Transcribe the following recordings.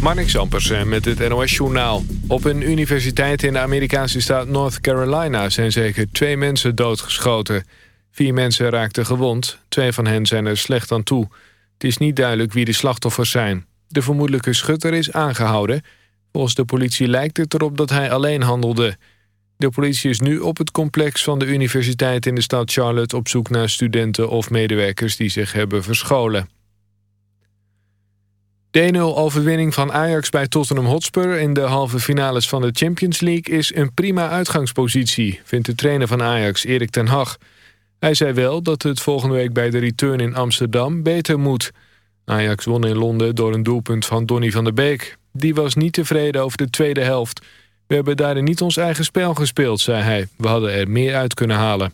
Marnix Ampersen met het NOS-journaal. Op een universiteit in de Amerikaanse staat North Carolina... zijn zeker twee mensen doodgeschoten. Vier mensen raakten gewond. Twee van hen zijn er slecht aan toe. Het is niet duidelijk wie de slachtoffers zijn. De vermoedelijke schutter is aangehouden. Volgens de politie lijkt het erop dat hij alleen handelde. De politie is nu op het complex van de universiteit in de stad Charlotte... op zoek naar studenten of medewerkers die zich hebben verscholen. De 1-0-overwinning van Ajax bij Tottenham Hotspur... in de halve finales van de Champions League... is een prima uitgangspositie, vindt de trainer van Ajax, Erik ten Hag. Hij zei wel dat het volgende week bij de return in Amsterdam beter moet. Ajax won in Londen door een doelpunt van Donny van der Beek. Die was niet tevreden over de tweede helft. We hebben daarin niet ons eigen spel gespeeld, zei hij. We hadden er meer uit kunnen halen.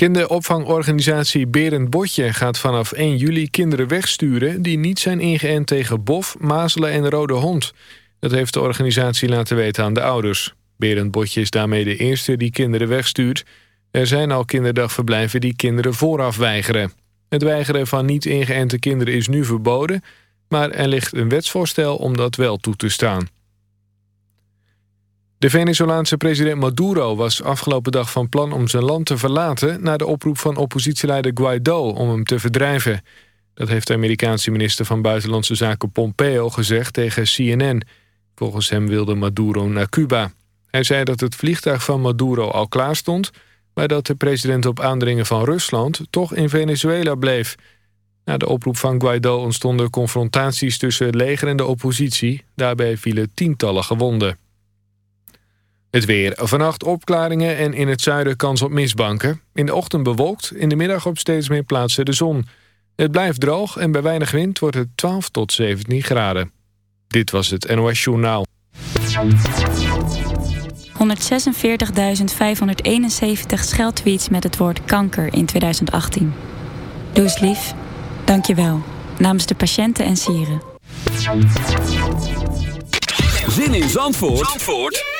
Kinderopvangorganisatie Berend Botje gaat vanaf 1 juli kinderen wegsturen... die niet zijn ingeënt tegen bof, mazelen en rode hond. Dat heeft de organisatie laten weten aan de ouders. Berend Botje is daarmee de eerste die kinderen wegstuurt. Er zijn al kinderdagverblijven die kinderen vooraf weigeren. Het weigeren van niet ingeënte kinderen is nu verboden... maar er ligt een wetsvoorstel om dat wel toe te staan. De Venezolaanse president Maduro was afgelopen dag van plan om zijn land te verlaten... na de oproep van oppositieleider Guaido om hem te verdrijven. Dat heeft de Amerikaanse minister van Buitenlandse Zaken Pompeo gezegd tegen CNN. Volgens hem wilde Maduro naar Cuba. Hij zei dat het vliegtuig van Maduro al klaar stond... maar dat de president op aandringen van Rusland toch in Venezuela bleef. Na de oproep van Guaido ontstonden confrontaties tussen het leger en de oppositie. Daarbij vielen tientallen gewonden. Het weer. Vannacht opklaringen en in het zuiden kans op mistbanken. In de ochtend bewolkt, in de middag op steeds meer plaatsen de zon. Het blijft droog en bij weinig wind wordt het 12 tot 17 graden. Dit was het NOS Journaal. 146.571 scheldtweets met het woord kanker in 2018. Doe eens lief. Dank je wel. Namens de patiënten en sieren. Zin in Zandvoort? Zandvoort?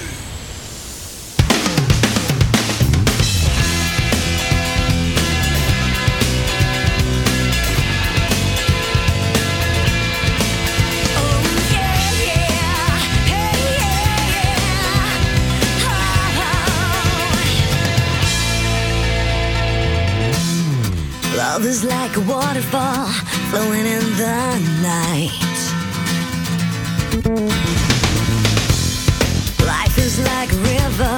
Love is like a waterfall flowing in the night. Life is like a river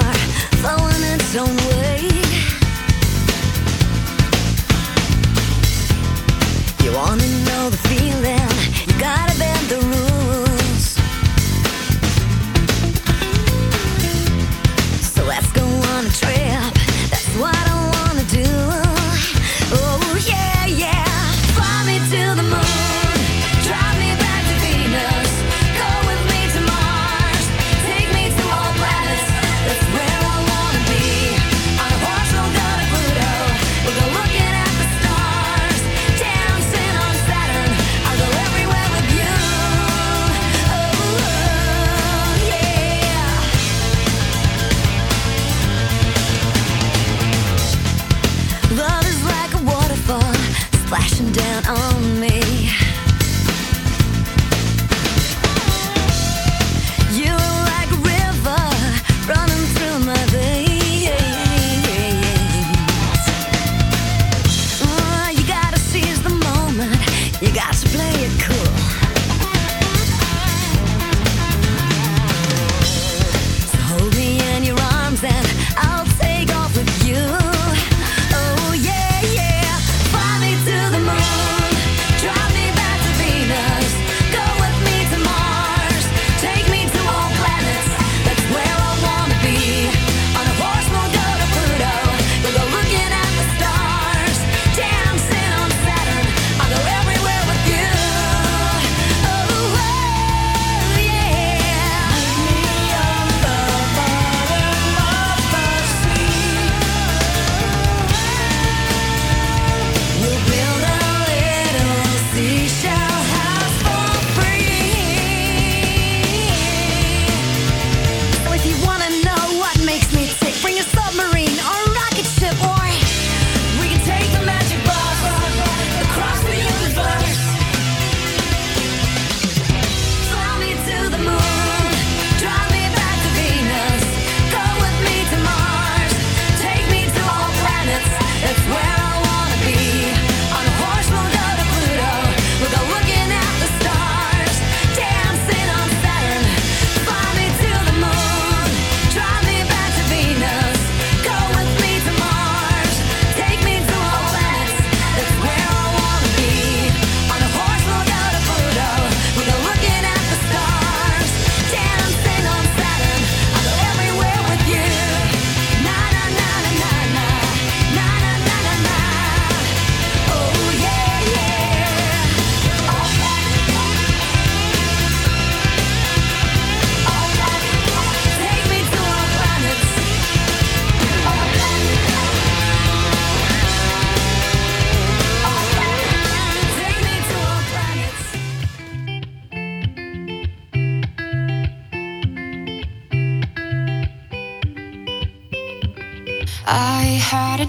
flowing its own way. You wanna flashing down on me.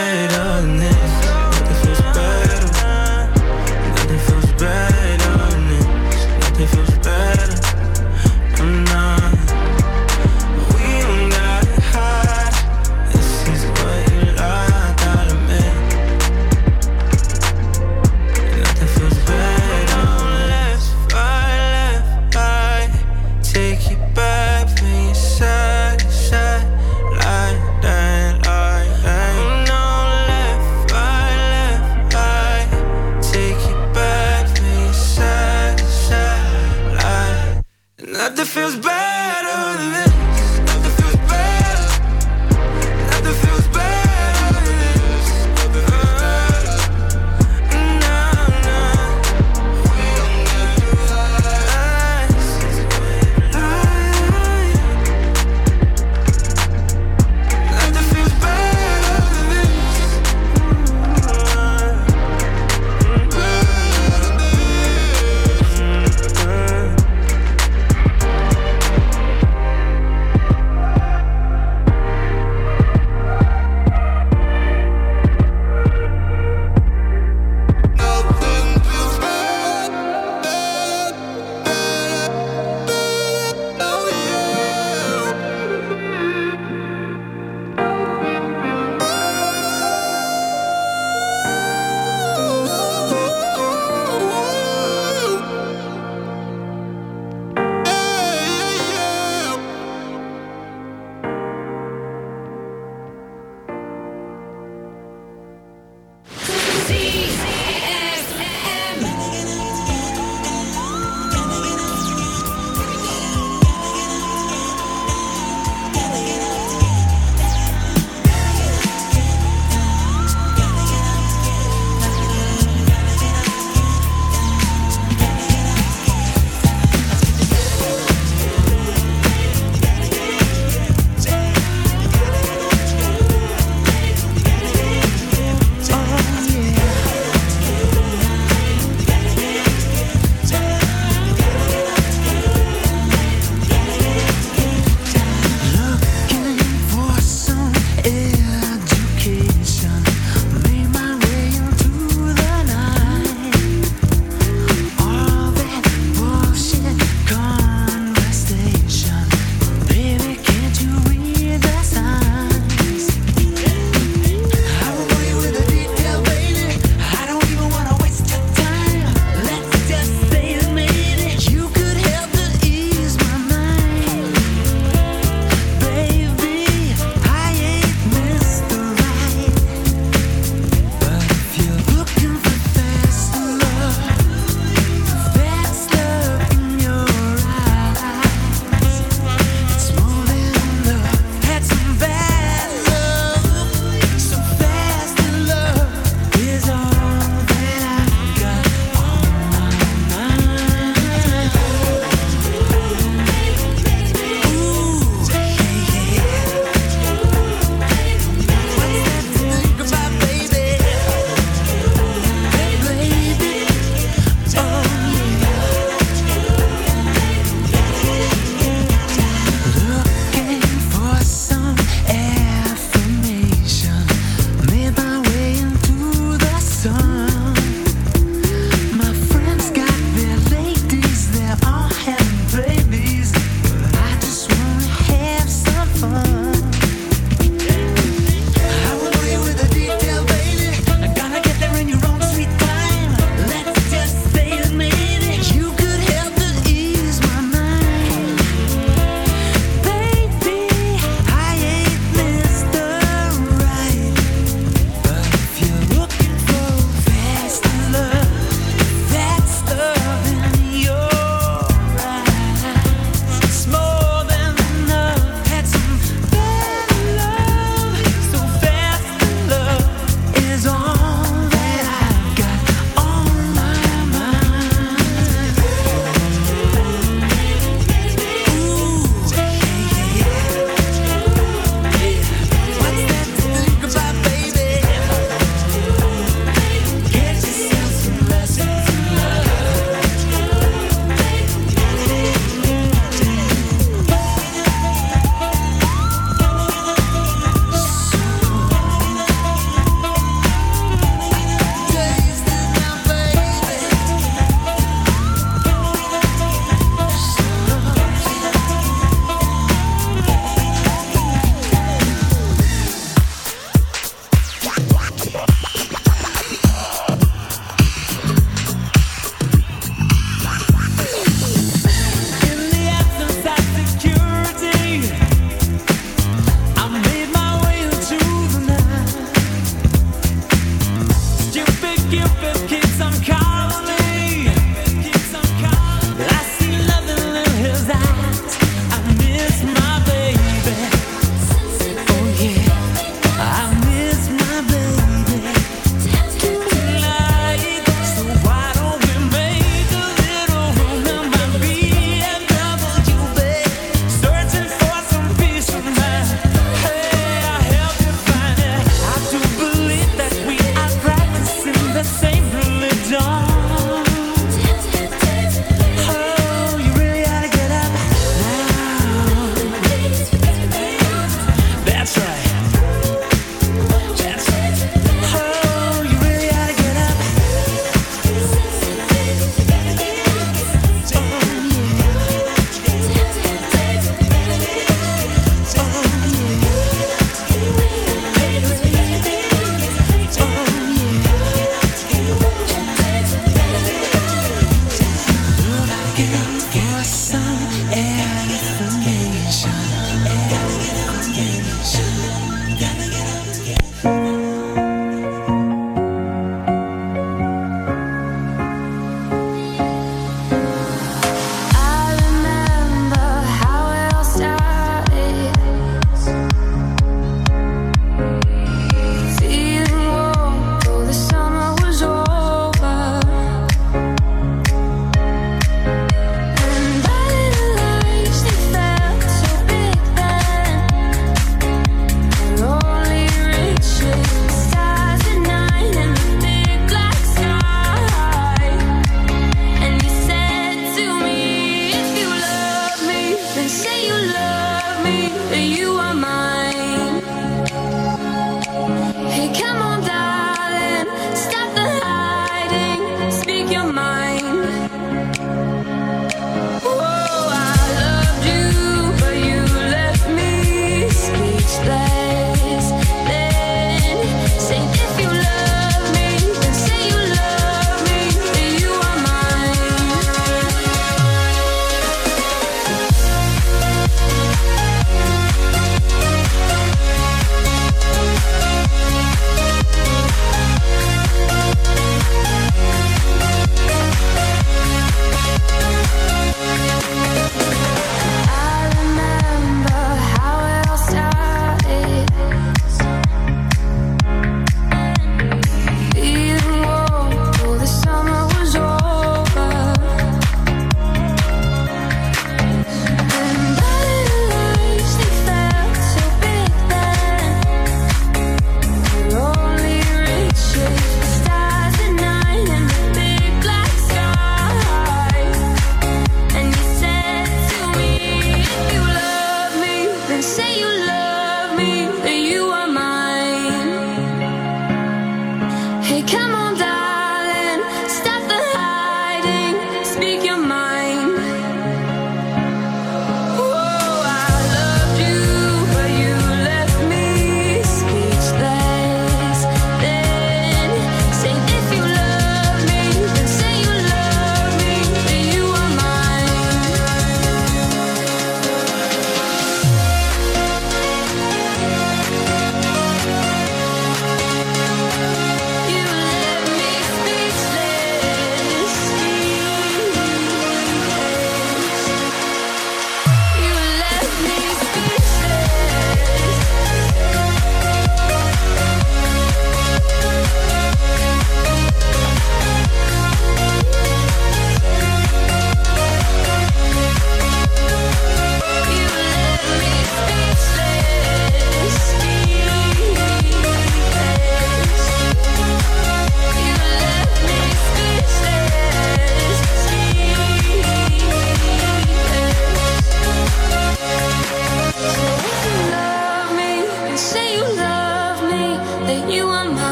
good on this.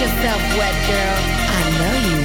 yourself wet, girl. I know you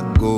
Go.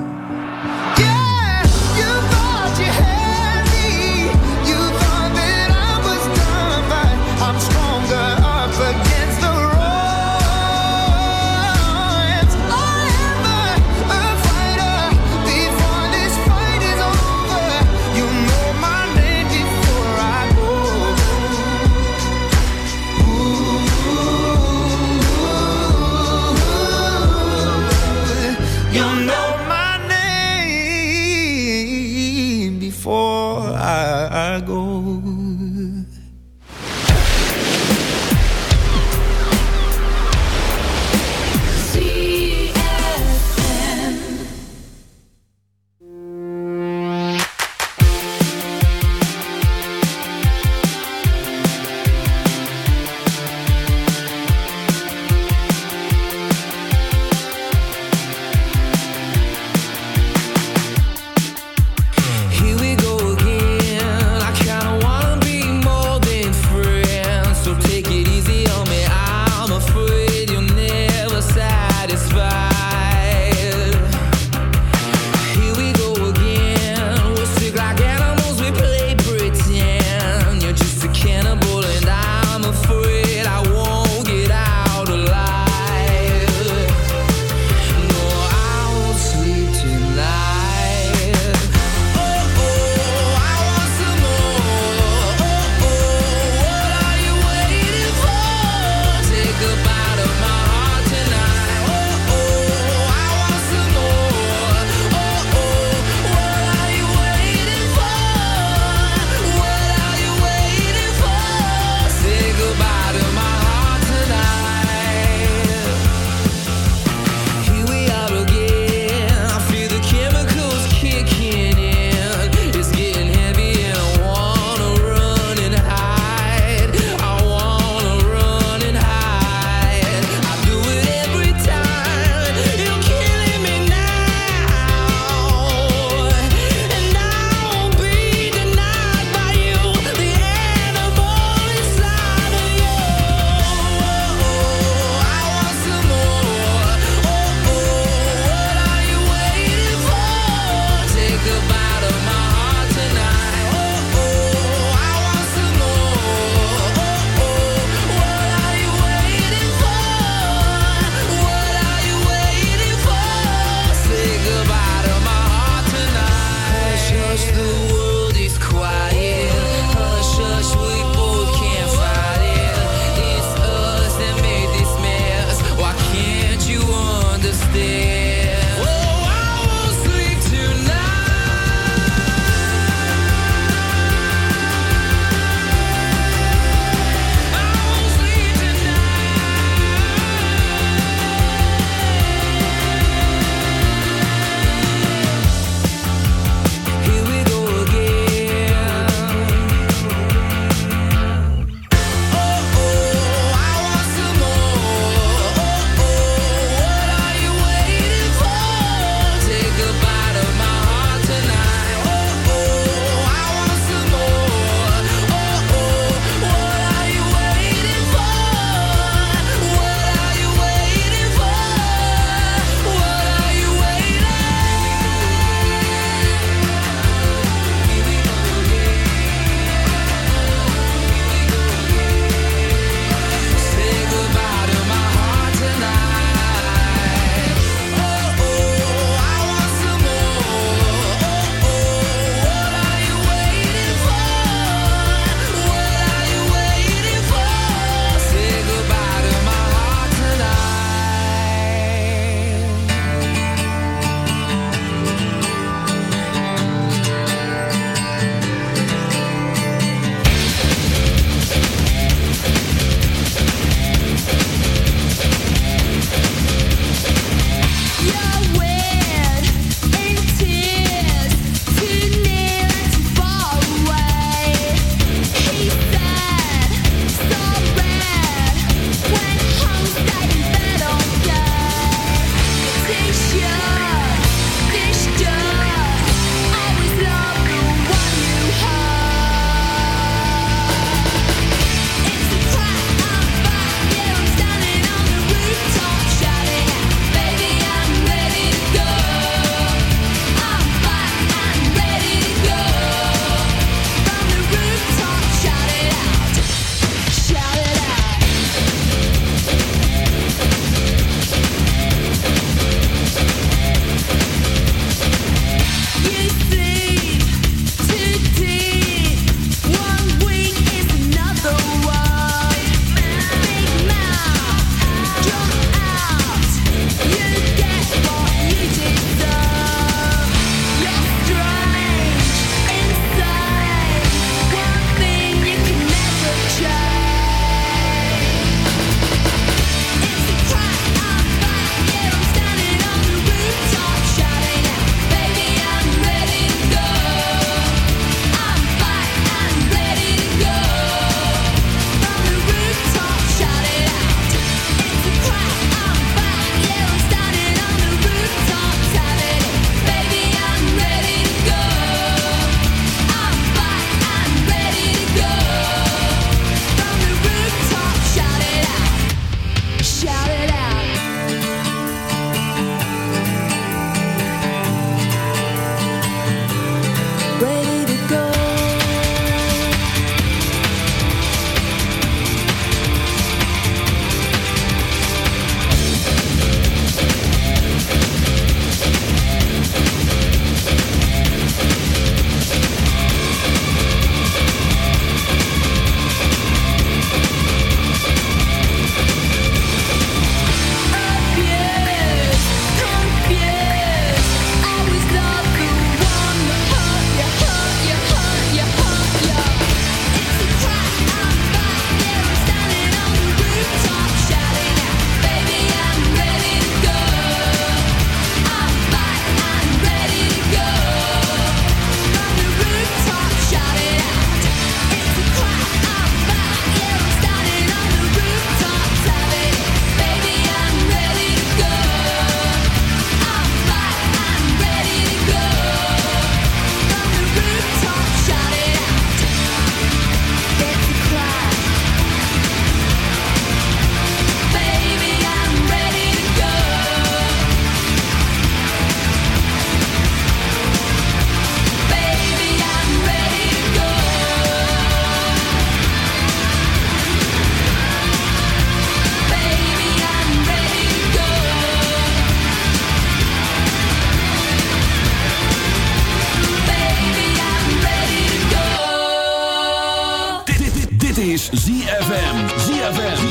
Dit is ZFM. ZFM.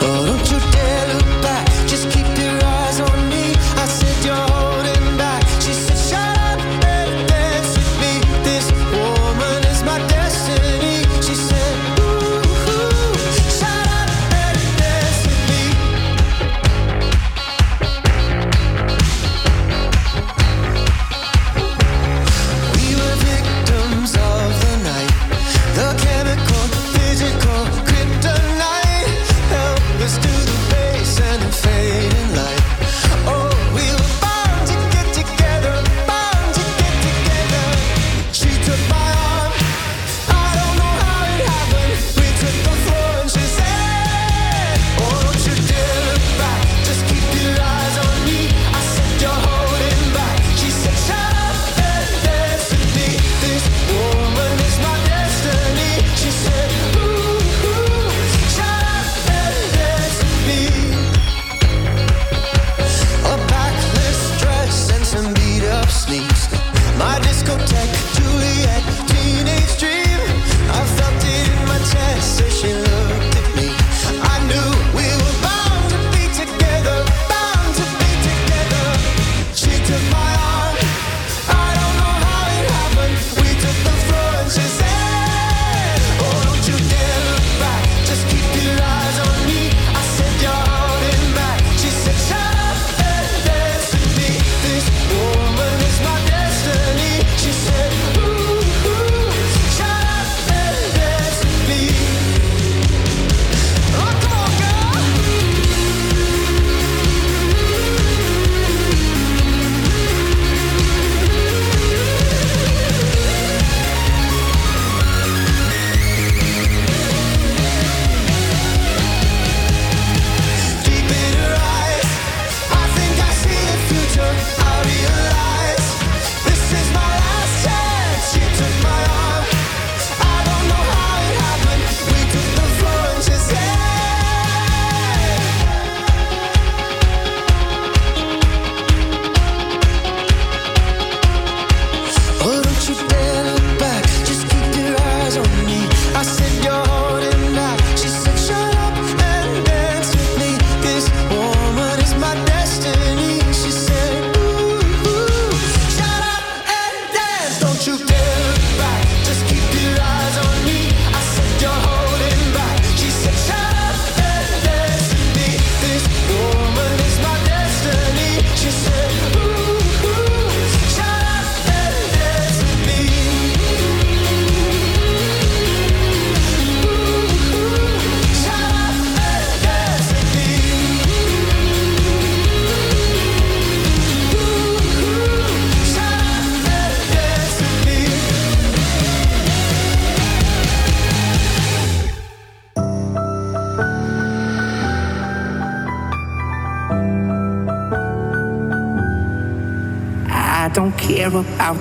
Oh, don't you dare look back. Just keep